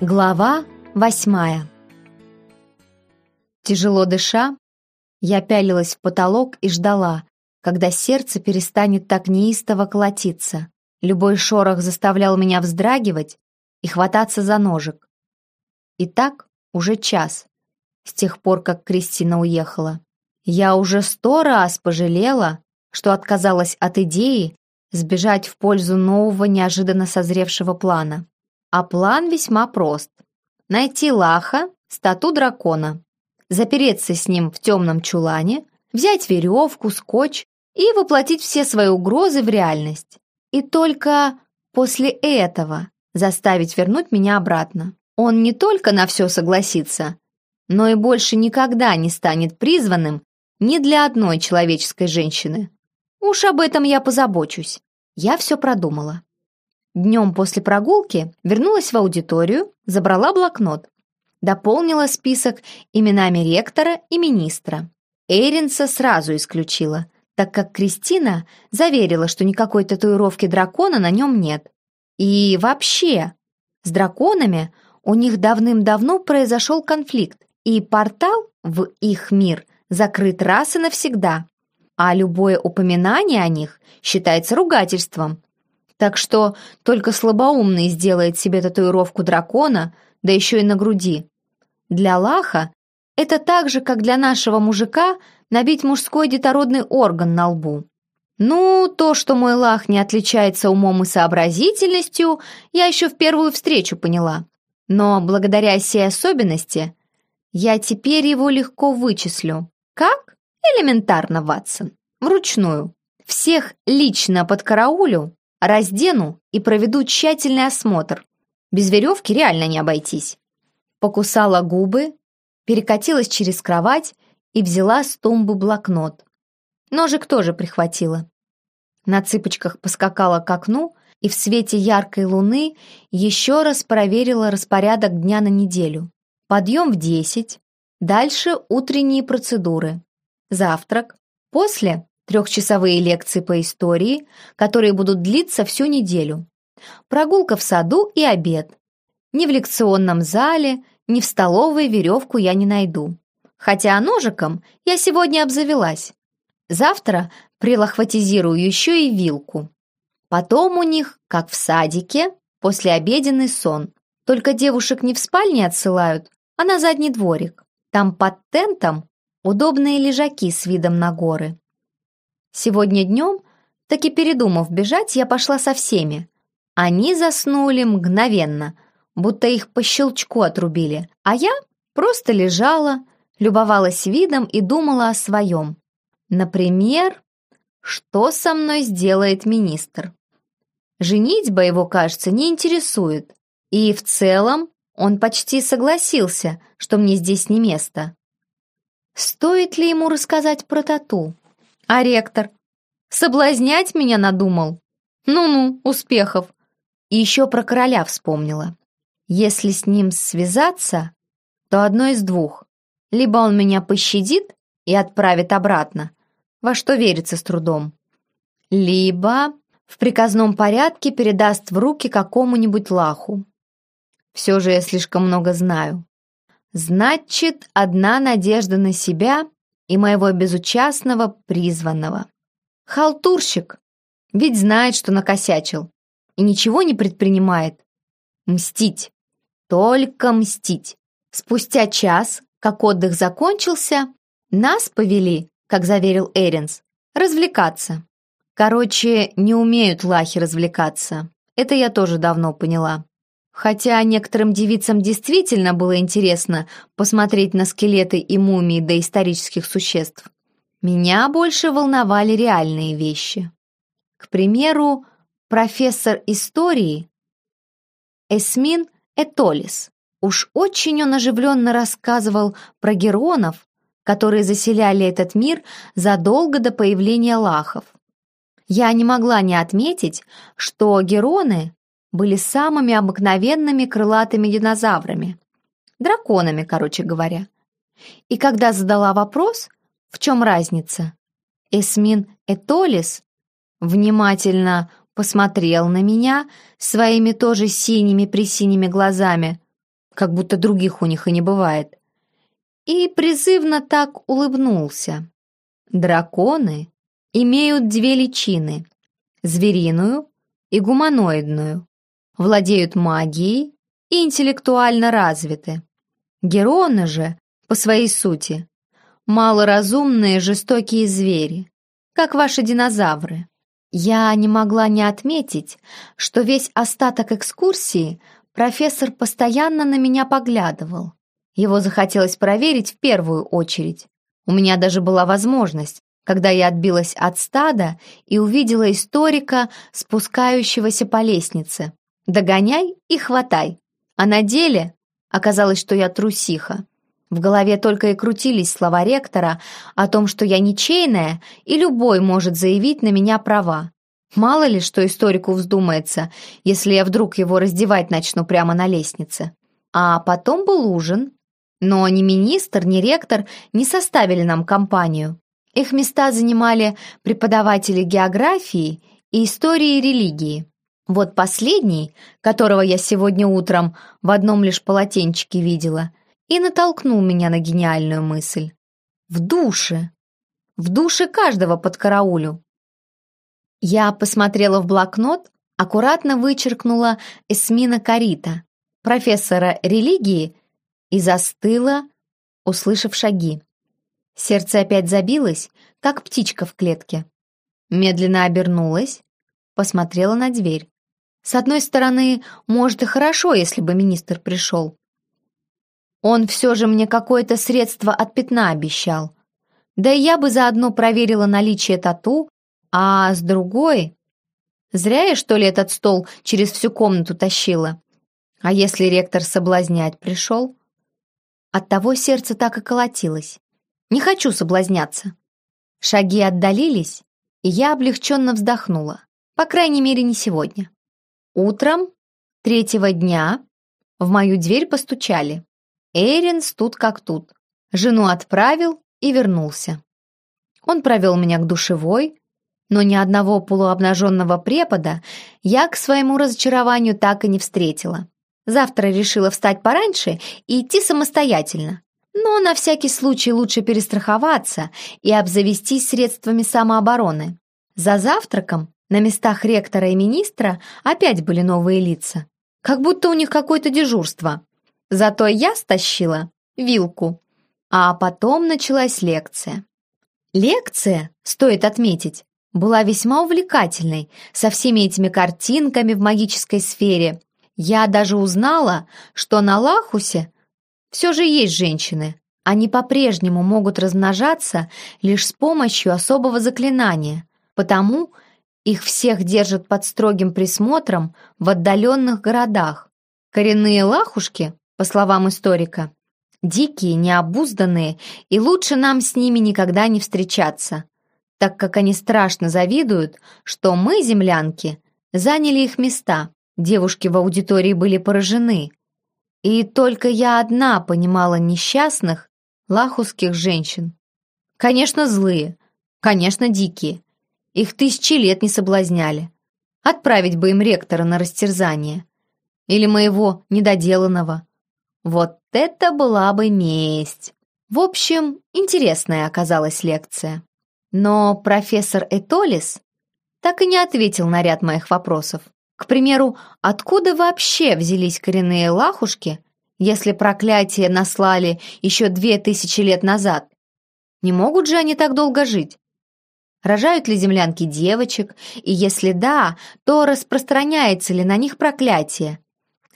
Глава восьмая Тяжело дыша, я пялилась в потолок и ждала, когда сердце перестанет так неистово колотиться. Любой шорох заставлял меня вздрагивать и хвататься за ножик. И так уже час, с тех пор, как Кристина уехала. Я уже сто раз пожалела, что отказалась от идеи сбежать в пользу нового неожиданно созревшего плана. А план весьма прост. Найти Лаха, стату дракона, запереться с ним в темном чулане, взять веревку, скотч и воплотить все свои угрозы в реальность. И только после этого заставить вернуть меня обратно. Он не только на все согласится, но и больше никогда не станет призванным ни для одной человеческой женщины. Уж об этом я позабочусь. Я все продумала. Днем после прогулки вернулась в аудиторию, забрала блокнот. Дополнила список именами ректора и министра. Эйринса сразу исключила, так как Кристина заверила, что никакой татуировки дракона на нем нет. И вообще, с драконами у них давным-давно произошел конфликт, и портал в их мир закрыт раз и навсегда, а любое упоминание о них считается ругательством, так что только слабоумный сделает себе татуировку дракона, да еще и на груди. Для Лаха это так же, как для нашего мужика набить мужской детородный орган на лбу. Ну, то, что мой Лах не отличается умом и сообразительностью, я еще в первую встречу поняла. Но благодаря сей особенности я теперь его легко вычислю. Как? Элементарно, Ватсон. Вручную. Всех лично под караулю Раздену и проведу тщательный осмотр. Без веревки реально не обойтись. Покусала губы, перекатилась через кровать и взяла с тумбы блокнот. Ножик тоже прихватила. На цыпочках поскакала к окну и в свете яркой луны еще раз проверила распорядок дня на неделю. Подъем в десять, дальше утренние процедуры, завтрак, после трехчасовые лекции по истории, которые будут длиться всю неделю, прогулка в саду и обед. Ни в лекционном зале, ни в столовой веревку я не найду. Хотя ножиком я сегодня обзавелась. Завтра прилохватизирую еще и вилку. Потом у них, как в садике, послеобеденный сон. Только девушек не в спальне отсылают, а на задний дворик. Там под тентом удобные лежаки с видом на горы. Сегодня днем, таки передумав бежать, я пошла со всеми. Они заснули мгновенно, будто их по щелчку отрубили, а я просто лежала, любовалась видом и думала о своем. Например, что со мной сделает министр? Женитьба его, кажется, не интересует. И в целом он почти согласился, что мне здесь не место. Стоит ли ему рассказать про тату? А ректор? Соблазнять меня надумал? Ну-ну, успехов. И еще про короля вспомнила. Если с ним связаться, то одно из двух. Либо он меня пощадит и отправит обратно, во что верится с трудом. Либо в приказном порядке передаст в руки какому-нибудь лаху. Все же я слишком много знаю. Значит, одна надежда на себя и моего безучастного призванного. Халтурщик, ведь знает, что накосячил, и ничего не предпринимает. Мстить, только мстить. Спустя час, как отдых закончился, нас повели, как заверил Эринс, развлекаться. Короче, не умеют лахи развлекаться. Это я тоже давно поняла. Хотя некоторым девицам действительно было интересно посмотреть на скелеты и мумии доисторических существ. Меня больше волновали реальные вещи. К примеру, профессор истории Эсмин Этолис. Уж очень он оживленно рассказывал про геронов, которые заселяли этот мир задолго до появления лахов. Я не могла не отметить, что героны были самыми обыкновенными крылатыми динозаврами. Драконами, короче говоря. И когда задала вопрос, в чем разница, Эсмин Этолис внимательно посмотрел на меня своими тоже синими-присиними глазами, как будто других у них и не бывает. И призывно так улыбнулся. Драконы имеют две личины – звериную и гуманоидную, владеют магией и интеллектуально развиты. Героны же, по своей сути, малоразумные жестокие звери, как ваши динозавры. Я не могла не отметить, что весь остаток экскурсии профессор постоянно на меня поглядывал. Его захотелось проверить в первую очередь. У меня даже была возможность, когда я отбилась от стада и увидела историка, спускающегося по лестнице. «Догоняй и хватай». А на деле оказалось, что я трусиха. В голове только и крутились слова ректора о том, что я ничейная, и любой может заявить на меня права. Мало ли, что историку вздумается, если я вдруг его раздевать начну прямо на лестнице. А потом был ужин. Но ни министр, ни ректор не составили нам компанию. Их места занимали преподаватели географии и истории религии. Вот последний, которого я сегодня утром в одном лишь полотенчике видела, и натолкнул меня на гениальную мысль. В душе. В душе каждого под караулю. Я посмотрела в блокнот, аккуратно вычеркнула Эсмина Карита, профессора религии, и застыла, услышав шаги. Сердце опять забилось, как птичка в клетке. Медленно обернулась, посмотрела на дверь. С одной стороны, может и хорошо, если бы министр пришел. Он все же мне какое-то средство от пятна обещал. Да и я бы заодно проверила наличие тату, а с другой... Зря я, что ли, этот стол через всю комнату тащила. А если ректор соблазнять пришел? Оттого сердце так и колотилось. Не хочу соблазняться. Шаги отдалились, и я облегченно вздохнула. По крайней мере, не сегодня. Утром третьего дня в мою дверь постучали. Эринс тут как тут. Жену отправил и вернулся. Он провел меня к душевой, но ни одного полуобнаженного препода я к своему разочарованию так и не встретила. Завтра решила встать пораньше и идти самостоятельно. Но на всякий случай лучше перестраховаться и обзавестись средствами самообороны. За завтраком на местах ректора и министра опять были новые лица. Как будто у них какое-то дежурство. Зато я стащила вилку. А потом началась лекция. Лекция, стоит отметить, была весьма увлекательной, со всеми этими картинками в магической сфере. Я даже узнала, что на Лахусе все же есть женщины. Они по-прежнему могут размножаться лишь с помощью особого заклинания, потому их всех держат под строгим присмотром в отдаленных городах. Коренные лахушки, по словам историка, дикие, необузданные, и лучше нам с ними никогда не встречаться, так как они страшно завидуют, что мы, землянки, заняли их места. Девушки в аудитории были поражены. И только я одна понимала несчастных, лахусских женщин. Конечно, злые, конечно, дикие. Их тысячи лет не соблазняли. Отправить бы им ректора на растерзание. Или моего недоделанного. Вот это была бы месть. В общем, интересная оказалась лекция. Но профессор Этолис так и не ответил на ряд моих вопросов. К примеру, откуда вообще взялись коренные лахушки, если проклятие наслали еще две тысячи лет назад? Не могут же они так долго жить? Рожают ли землянки девочек? И если да, то распространяется ли на них проклятие?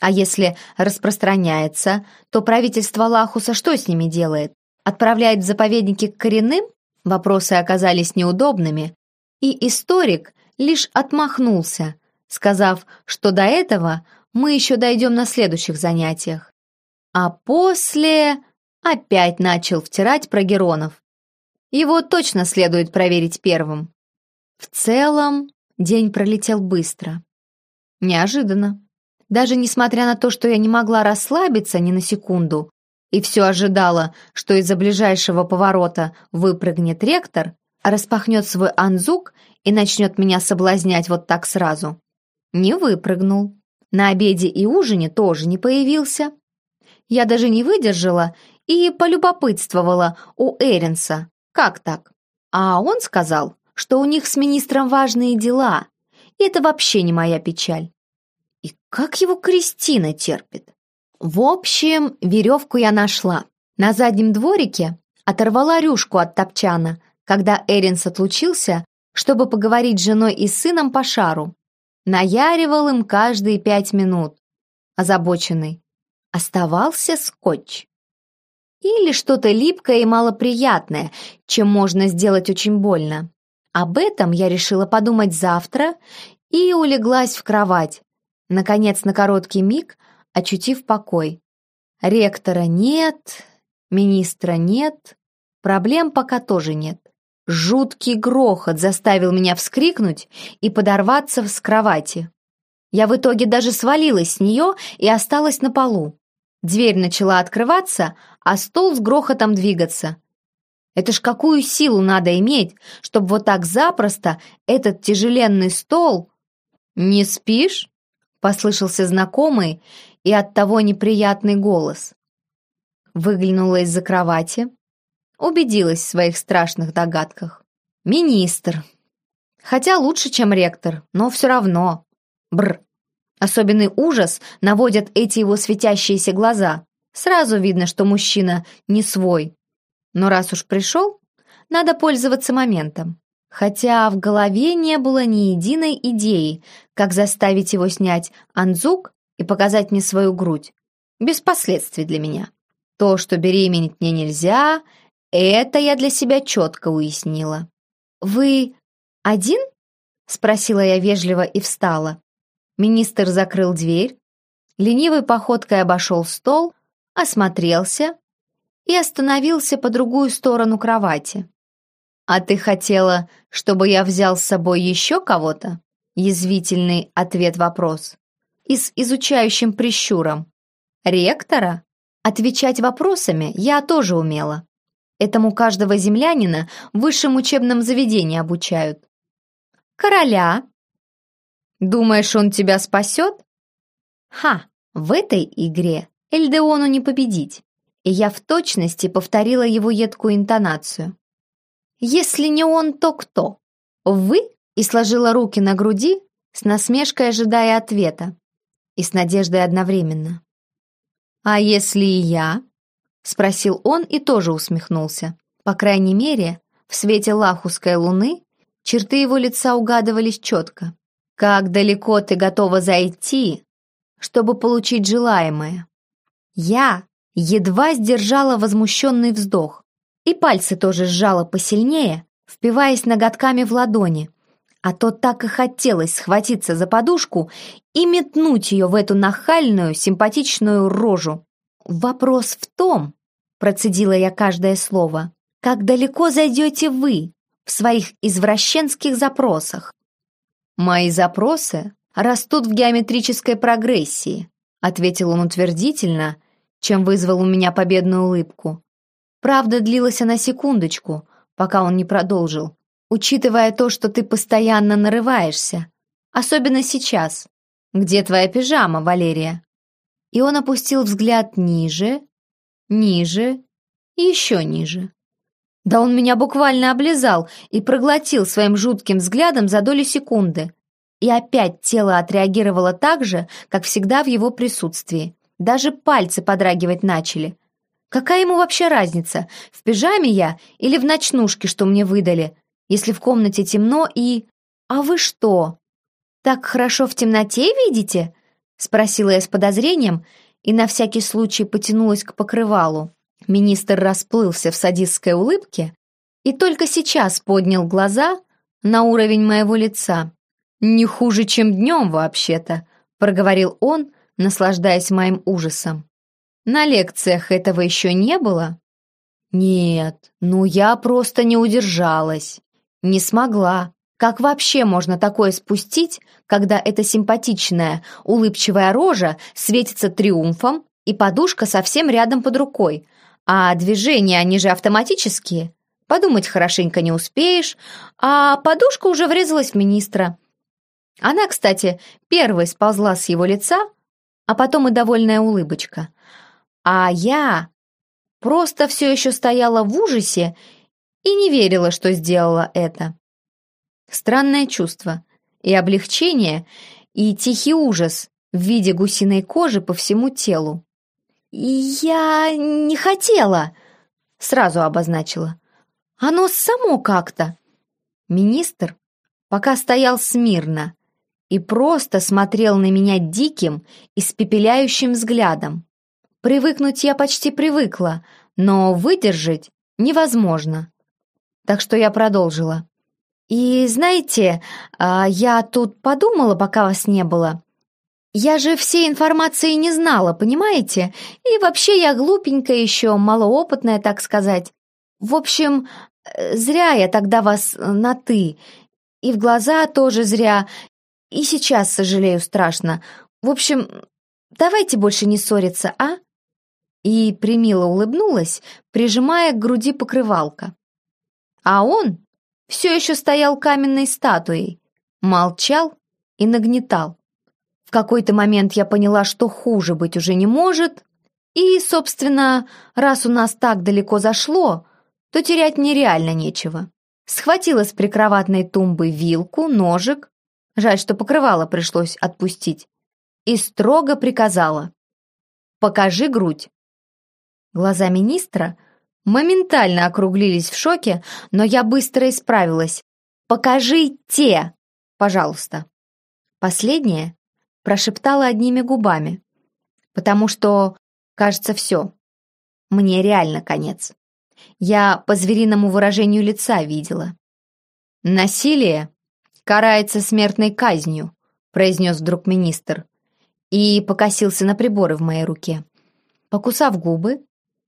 А если распространяется, то правительство Лахуса что с ними делает? Отправляет в заповедники к коренным? Вопросы оказались неудобными, и историк лишь отмахнулся, сказав, что до этого мы еще дойдем на следующих занятиях. А после опять начал втирать про Геронов. Его точно следует проверить первым. В целом, день пролетел быстро. Неожиданно. Даже несмотря на то, что я не могла расслабиться ни на секунду и все ожидала, что из-за ближайшего поворота выпрыгнет ректор, распахнет свой анзук и начнет меня соблазнять вот так сразу, не выпрыгнул. На обеде и ужине тоже не появился. Я даже не выдержала и полюбопытствовала у Эринса. Как так? А он сказал, что у них с министром важные дела, и это вообще не моя печаль. И как его Кристина терпит? В общем, веревку я нашла. На заднем дворике оторвала рюшку от топчана, когда Эринс отлучился, чтобы поговорить с женой и сыном по шару. Наяривал им каждые пять минут. Озабоченный. Оставался скотч. Или что-то липкое и малоприятное, чем можно сделать очень больно. Об этом я решила подумать завтра и улеглась в кровать, наконец на короткий миг очутив покой. Ректора нет, министра нет, проблем пока тоже нет. Жуткий грохот заставил меня вскрикнуть и подорваться с кровати. Я в итоге даже свалилась с нее и осталась на полу. Дверь начала открываться, а стол с грохотом двигаться. Это ж какую силу надо иметь, чтобы вот так запросто этот тяжеленный стол... «Не спишь?» — послышался знакомый и оттого неприятный голос. Выглянула из-за кровати, убедилась в своих страшных догадках. «Министр. Хотя лучше, чем ректор, но все равно. Бр. Особенный ужас наводят эти его светящиеся глаза. Сразу видно, что мужчина не свой, но раз уж пришел, надо пользоваться моментом. Хотя в голове не было ни единой идеи, как заставить его снять анзук и показать мне свою грудь. Без последствий для меня. То, что беременеть мне нельзя, это я для себя четко уяснила. «Вы один?» — спросила я вежливо и встала. Министр закрыл дверь, ленивой походкой обошел стол, осмотрелся, и остановился по другую сторону кровати. «А ты хотела, чтобы я взял с собой еще кого-то?» Язвительный ответ-вопрос. И с изучающим прищуром. «Ректора?» Отвечать вопросами я тоже умела. Этому каждого землянина в высшем учебном заведении обучают. «Короля?» «Думаешь, он тебя спасет?» «Ха, в этой игре Эльдеону не победить и я в точности повторила его едкую интонацию. «Если не он, то кто? Вы?» и сложила руки на груди, с насмешкой ожидая ответа, и с надеждой одновременно. «А если и я?» — спросил он и тоже усмехнулся. По крайней мере, в свете лахусской луны черты его лица угадывались четко. «Как далеко ты готова зайти, чтобы получить желаемое?» «Я едва сдержала возмущенный вздох. И пальцы тоже сжала посильнее, впиваясь ноготками в ладони. А то так и хотелось схватиться за подушку и метнуть ее в эту нахальную, симпатичную рожу. «Вопрос в том», — процедила я каждое слово, «как далеко зайдете вы в своих извращенских запросах?» «Мои запросы растут в геометрической прогрессии», — ответил он утвердительно, чем вызвал у меня победную улыбку. Правда, длилась она секундочку, пока он не продолжил. Учитывая то, что ты постоянно нарываешься. Особенно сейчас. Где твоя пижама, Валерия? И он опустил взгляд ниже, ниже и еще ниже. Да он меня буквально облизал и проглотил своим жутким взглядом за долю секунды. И опять тело отреагировало так же, как всегда в его присутствии. Даже пальцы подрагивать начали. Какая ему вообще разница, в пижаме я или в ночнушке, что мне выдали, если в комнате темно и... «А вы что, так хорошо в темноте видите?» Спросила я с подозрением и на всякий случай потянулась к покрывалу. Министр расплылся в садистской улыбке и только сейчас поднял глаза на уровень моего лица. «Не хуже, чем днем, вообще-то», — проговорил он, наслаждаясь моим ужасом. На лекциях этого еще не было? Нет, ну я просто не удержалась. Не смогла. Как вообще можно такое спустить, когда эта симпатичная, улыбчивая рожа светится триумфом и подушка совсем рядом под рукой, а движения, они же автоматические? Подумать хорошенько не успеешь, а подушка уже врезалась в министра. Она, кстати, первой сползла с его лица, а потом и довольная улыбочка. А я просто все еще стояла в ужасе и не верила, что сделала это. Странное чувство и облегчение, и тихий ужас в виде гусиной кожи по всему телу. «Я не хотела», — сразу обозначила. «Оно само как-то». Министр пока стоял смирно и просто смотрел на меня диким, испепеляющим взглядом. Привыкнуть я почти привыкла, но выдержать невозможно. Так что я продолжила. «И знаете, а, я тут подумала, пока вас не было. Я же всей информации не знала, понимаете? И вообще я глупенькая еще, малоопытная, так сказать. В общем, э, зря я тогда вас на «ты». И в глаза тоже зря. И сейчас сожалею страшно. В общем, давайте больше не ссориться, а?» И примило улыбнулась, прижимая к груди покрывалка. А он все еще стоял каменной статуей, молчал и нагнетал. В какой-то момент я поняла, что хуже быть уже не может, и, собственно, раз у нас так далеко зашло, то терять нереально нечего. Схватила с прикроватной тумбы вилку, ножик, жаль, что покрывало пришлось отпустить, и строго приказала «Покажи грудь». Глаза министра моментально округлились в шоке, но я быстро исправилась. «Покажите, пожалуйста». Последнее прошептала одними губами, потому что, кажется, все. Мне реально конец. Я по звериному выражению лица видела. «Насилие карается смертной казнью», произнес вдруг министр и покосился на приборы в моей руке. Покусав губы,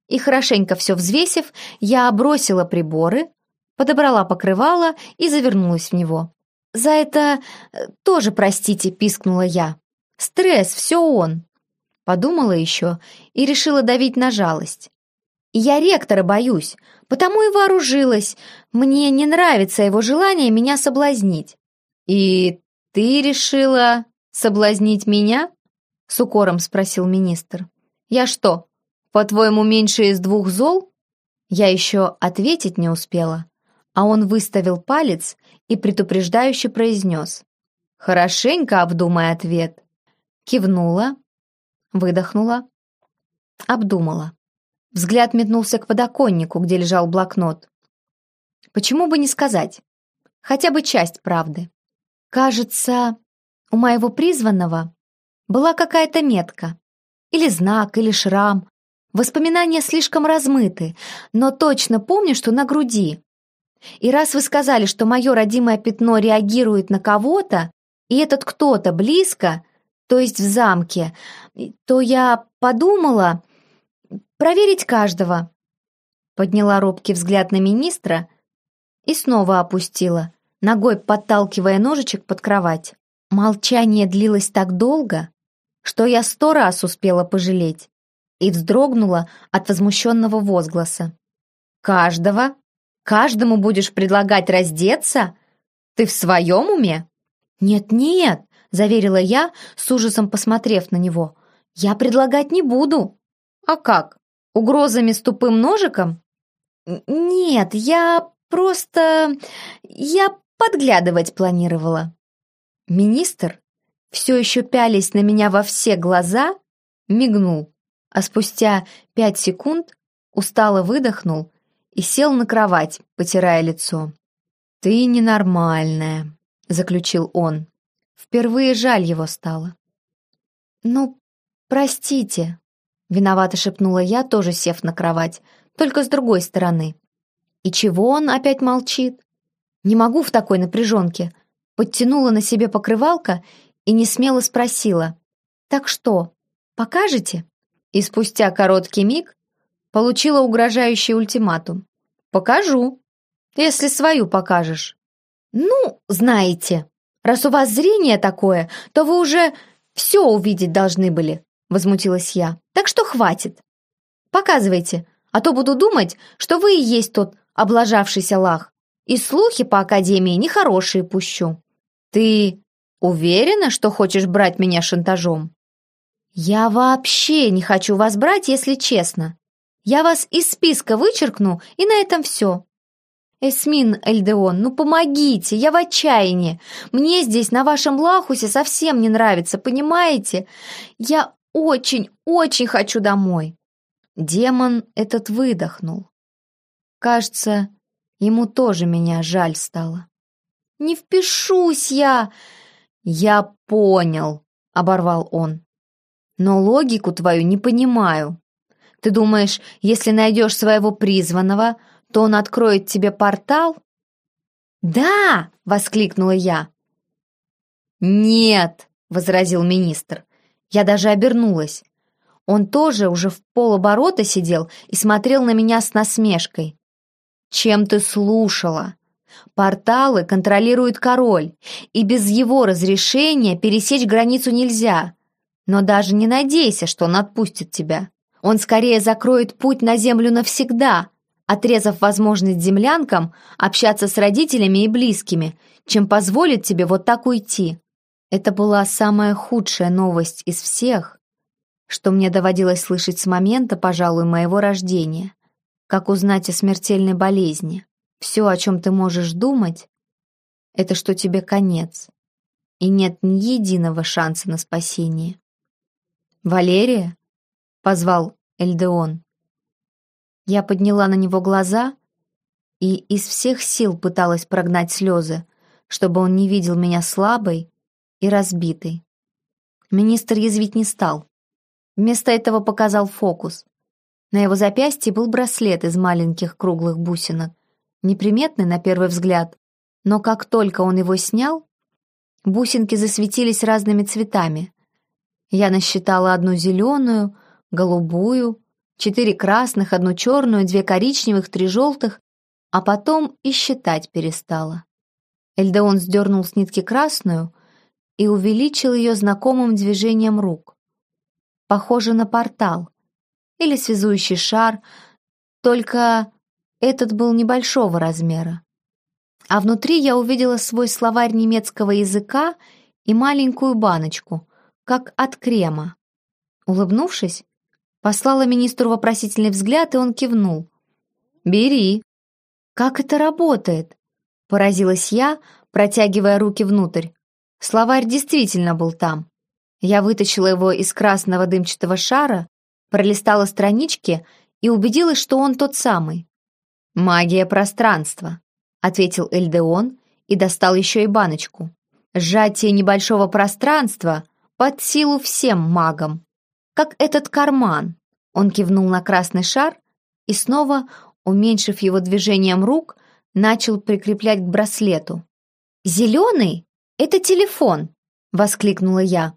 и хорошенько все взвесив, я бросила приборы, подобрала покрывало и завернулась в него. «За это э, тоже простите», — пискнула я. «Стресс, все он». Подумала еще и решила давить на жалость. я ректора боюсь, потому и вооружилась. Мне не нравится его желание меня соблазнить». «И ты решила соблазнить меня?» — с укором спросил министр. «Я что, «По-твоему, меньше из двух зол?» Я еще ответить не успела, а он выставил палец и предупреждающе произнес. «Хорошенько обдумай ответ». Кивнула, выдохнула, обдумала. Взгляд метнулся к подоконнику, где лежал блокнот. Почему бы не сказать? Хотя бы часть правды. Кажется, у моего призванного была какая-то метка. Или знак, или шрам, Воспоминания слишком размыты, но точно помню, что на груди. И раз вы сказали, что мое родимое пятно реагирует на кого-то, и этот кто-то близко, то есть в замке, то я подумала проверить каждого. Подняла робкий взгляд на министра и снова опустила, ногой подталкивая ножичек под кровать. Молчание длилось так долго, что я сто раз успела пожалеть и вздрогнула от возмущенного возгласа. «Каждого? Каждому будешь предлагать раздеться? Ты в своем уме?» «Нет-нет», — заверила я, с ужасом посмотрев на него. «Я предлагать не буду». «А как? Угрозами с тупым ножиком?» «Нет, я просто... я подглядывать планировала». Министр, все еще пялись на меня во все глаза, мигнул а спустя пять секунд устало выдохнул и сел на кровать, потирая лицо. «Ты ненормальная», — заключил он. Впервые жаль его стало. «Ну, простите», — виновато шепнула я, тоже сев на кровать, только с другой стороны. «И чего он опять молчит? Не могу в такой напряженке». Подтянула на себе покрывалка и несмело спросила. «Так что, покажете?» и спустя короткий миг получила угрожающий ультиматум. «Покажу, если свою покажешь». «Ну, знаете, раз у вас зрение такое, то вы уже все увидеть должны были», возмутилась я. «Так что хватит. Показывайте, а то буду думать, что вы и есть тот облажавшийся лах, и слухи по Академии нехорошие пущу». «Ты уверена, что хочешь брать меня шантажом?» «Я вообще не хочу вас брать, если честно. Я вас из списка вычеркну, и на этом все. «Эсмин Эльдеон, ну помогите, я в отчаянии. Мне здесь, на вашем Лахусе, совсем не нравится, понимаете? Я очень-очень хочу домой». Демон этот выдохнул. Кажется, ему тоже меня жаль стало. «Не впишусь я!» «Я понял», — оборвал он. «Но логику твою не понимаю. Ты думаешь, если найдешь своего призванного, то он откроет тебе портал?» «Да!» — воскликнула я. «Нет!» — возразил министр. Я даже обернулась. Он тоже уже в полоборота сидел и смотрел на меня с насмешкой. «Чем ты слушала?» Порталы контролирует король, и без его разрешения пересечь границу нельзя. Но даже не надейся, что он отпустит тебя. Он скорее закроет путь на землю навсегда, отрезав возможность землянкам общаться с родителями и близкими, чем позволит тебе вот так уйти. Это была самая худшая новость из всех, что мне доводилось слышать с момента, пожалуй, моего рождения. Как узнать о смертельной болезни? Все, о чем ты можешь думать, это что тебе конец, и нет ни единого шанса на спасение. «Валерия?» — позвал Эльдеон. Я подняла на него глаза и из всех сил пыталась прогнать слезы, чтобы он не видел меня слабой и разбитой. Министр язвить не стал. Вместо этого показал фокус. На его запястье был браслет из маленьких круглых бусинок, неприметный на первый взгляд, но как только он его снял, бусинки засветились разными цветами. Я насчитала одну зеленую, голубую, Четыре красных, одну черную, две коричневых, три желтых, а потом и считать перестала. Эльдеон сдернул с нитки красную и увеличил ее знакомым движением рук. Похоже на портал или связующий шар, только этот был небольшого размера. А внутри я увидела свой словарь немецкого языка и маленькую баночку, как от крема. Улыбнувшись, Послала министру вопросительный взгляд, и он кивнул. «Бери». «Как это работает?» Поразилась я, протягивая руки внутрь. Словарь действительно был там. Я вытащила его из красного дымчатого шара, пролистала странички и убедилась, что он тот самый. «Магия пространства», — ответил Эльдеон и достал еще и баночку. «Сжатие небольшого пространства под силу всем магам как этот карман. Он кивнул на красный шар и снова, уменьшив его движением рук, начал прикреплять к браслету. «Зеленый? Это телефон!» — воскликнула я.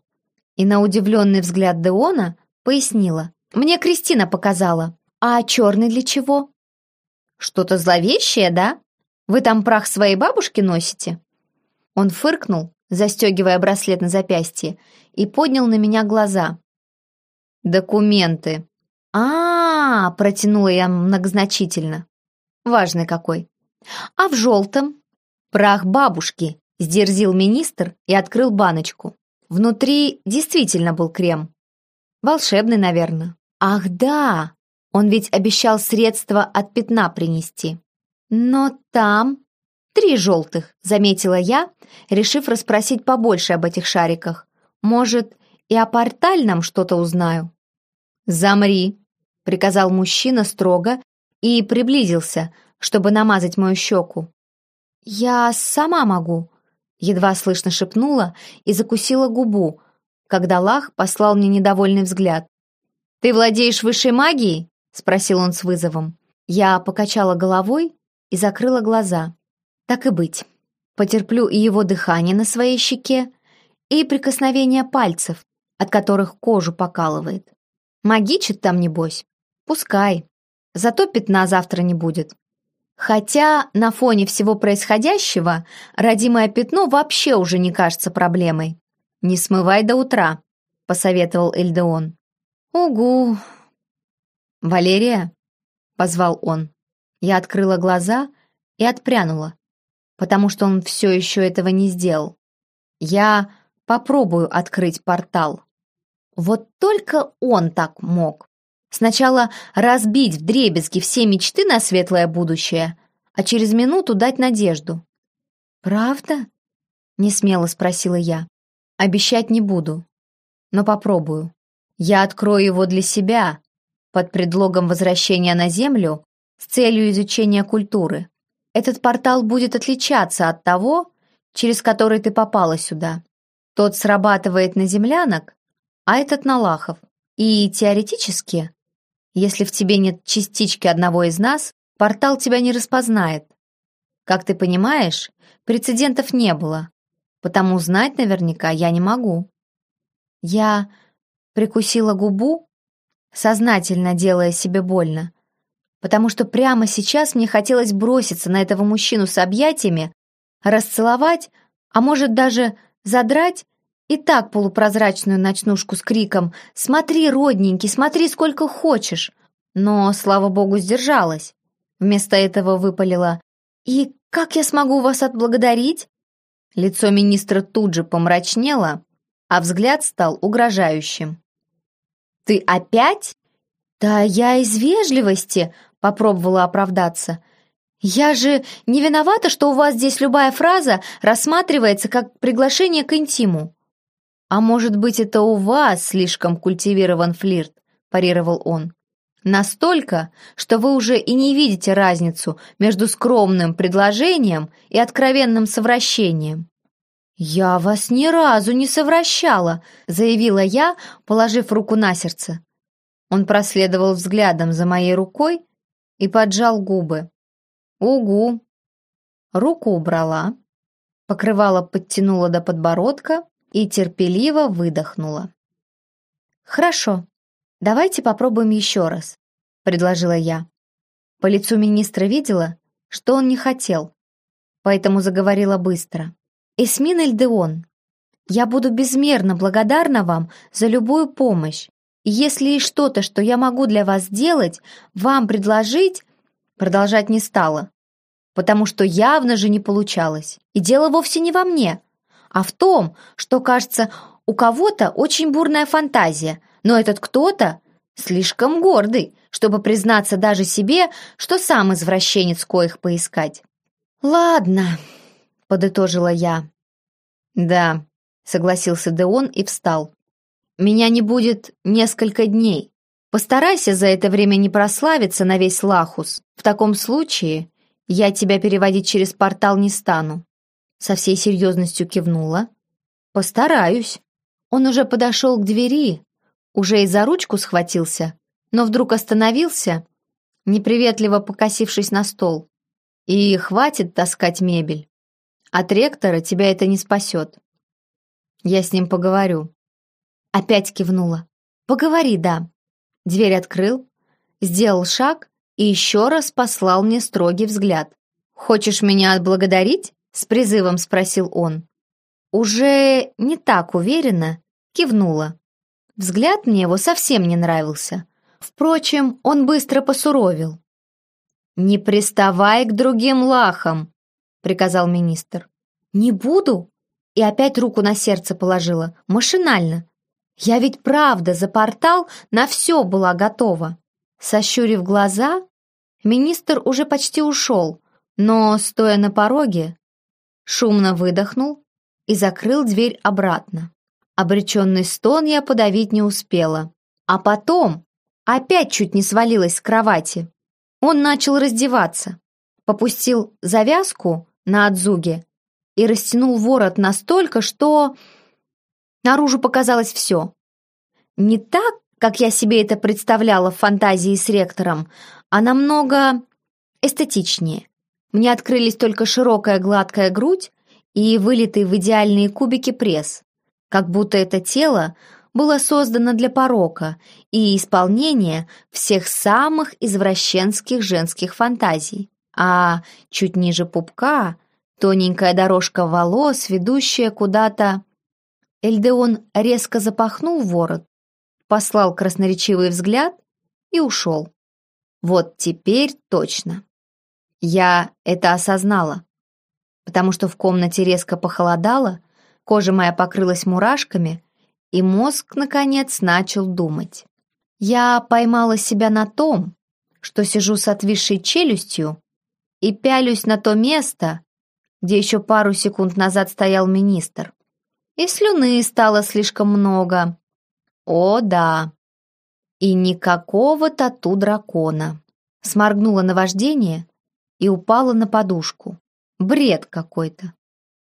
И на удивленный взгляд Деона пояснила. «Мне Кристина показала. А черный для чего?» «Что-то зловещее, да? Вы там прах своей бабушки носите?» Он фыркнул, застегивая браслет на запястье, и поднял на меня глаза. «Документы». А, -а, -а протянула я многозначительно. Важный какой. А в желтом? Прах бабушки, сдерзил министр и открыл баночку. Внутри действительно был крем. Волшебный, наверное. Ах, да! Он ведь обещал средства от пятна принести. Но там три желтых, заметила я, решив расспросить побольше об этих шариках. Может, и о портальном что-то узнаю». «Замри», — приказал мужчина строго и приблизился, чтобы намазать мою щеку. «Я сама могу», — едва слышно шепнула и закусила губу, когда Лах послал мне недовольный взгляд. «Ты владеешь высшей магией?» — спросил он с вызовом. Я покачала головой и закрыла глаза. Так и быть. Потерплю и его дыхание на своей щеке, и прикосновение пальцев, от которых кожу покалывает. Магичит там, небось? Пускай. Зато пятна завтра не будет. Хотя на фоне всего происходящего родимое пятно вообще уже не кажется проблемой. «Не смывай до утра», — посоветовал Эльдеон. «Угу». «Валерия?» — позвал он. Я открыла глаза и отпрянула, потому что он все еще этого не сделал. «Я попробую открыть портал». Вот только он так мог. Сначала разбить в дребезги все мечты на светлое будущее, а через минуту дать надежду. «Правда?» — несмело спросила я. «Обещать не буду, но попробую. Я открою его для себя, под предлогом возвращения на Землю, с целью изучения культуры. Этот портал будет отличаться от того, через который ты попала сюда. Тот срабатывает на землянок, а этот на лахов. И теоретически, если в тебе нет частички одного из нас, портал тебя не распознает. Как ты понимаешь, прецедентов не было, потому знать наверняка я не могу. Я прикусила губу, сознательно делая себе больно, потому что прямо сейчас мне хотелось броситься на этого мужчину с объятиями, расцеловать, а может даже задрать и так полупрозрачную ночнушку с криком «Смотри, родненький, смотри, сколько хочешь!» Но, слава богу, сдержалась. Вместо этого выпалила «И как я смогу вас отблагодарить?» Лицо министра тут же помрачнело, а взгляд стал угрожающим. «Ты опять?» «Да я из вежливости», — попробовала оправдаться. «Я же не виновата, что у вас здесь любая фраза рассматривается как приглашение к интиму». «А может быть, это у вас слишком культивирован флирт?» – парировал он. «Настолько, что вы уже и не видите разницу между скромным предложением и откровенным совращением». «Я вас ни разу не совращала», – заявила я, положив руку на сердце. Он проследовал взглядом за моей рукой и поджал губы. «Угу». Руку убрала, покрывало подтянула до подбородка, и терпеливо выдохнула. «Хорошо, давайте попробуем еще раз», — предложила я. По лицу министра видела, что он не хотел, поэтому заговорила быстро. «Эсмин Эльдеон, я буду безмерно благодарна вам за любую помощь. И если есть что-то, что я могу для вас сделать, вам предложить...» Продолжать не стала, потому что явно же не получалось. И дело вовсе не во мне, а в том, что, кажется, у кого-то очень бурная фантазия, но этот кто-то слишком гордый, чтобы признаться даже себе, что сам извращенец коих поискать. «Ладно», — подытожила я. «Да», — согласился Деон и встал. «Меня не будет несколько дней. Постарайся за это время не прославиться на весь Лахус. В таком случае я тебя переводить через портал не стану со всей серьезностью кивнула. «Постараюсь». Он уже подошел к двери, уже и за ручку схватился, но вдруг остановился, неприветливо покосившись на стол. «И хватит таскать мебель. От ректора тебя это не спасет. Я с ним поговорю». Опять кивнула. «Поговори, да». Дверь открыл, сделал шаг и еще раз послал мне строгий взгляд. «Хочешь меня отблагодарить?» С призывом спросил он. Уже не так уверенно кивнула. Взгляд мне его совсем не нравился. Впрочем, он быстро посуровил. «Не приставай к другим лахам», — приказал министр. «Не буду?» И опять руку на сердце положила, машинально. «Я ведь правда за портал на все была готова». Сощурив глаза, министр уже почти ушел, но, стоя на пороге, шумно выдохнул и закрыл дверь обратно. Обреченный стон я подавить не успела. А потом опять чуть не свалилась с кровати. Он начал раздеваться, попустил завязку на отзуге и растянул ворот настолько, что наружу показалось все. Не так, как я себе это представляла в фантазии с ректором, а намного эстетичнее. Мне открылись только широкая гладкая грудь и вылитый в идеальные кубики пресс, как будто это тело было создано для порока и исполнения всех самых извращенских женских фантазий. А чуть ниже пупка тоненькая дорожка волос, ведущая куда-то... Эльдеон резко запахнул ворот, послал красноречивый взгляд и ушел. Вот теперь точно. Я это осознала, потому что в комнате резко похолодало, кожа моя покрылась мурашками, и мозг, наконец, начал думать. Я поймала себя на том, что сижу с отвисшей челюстью и пялюсь на то место, где еще пару секунд назад стоял министр. И слюны стало слишком много. О, да. И никакого тату дракона. Сморгнула на вождение и упала на подушку. Бред какой-то.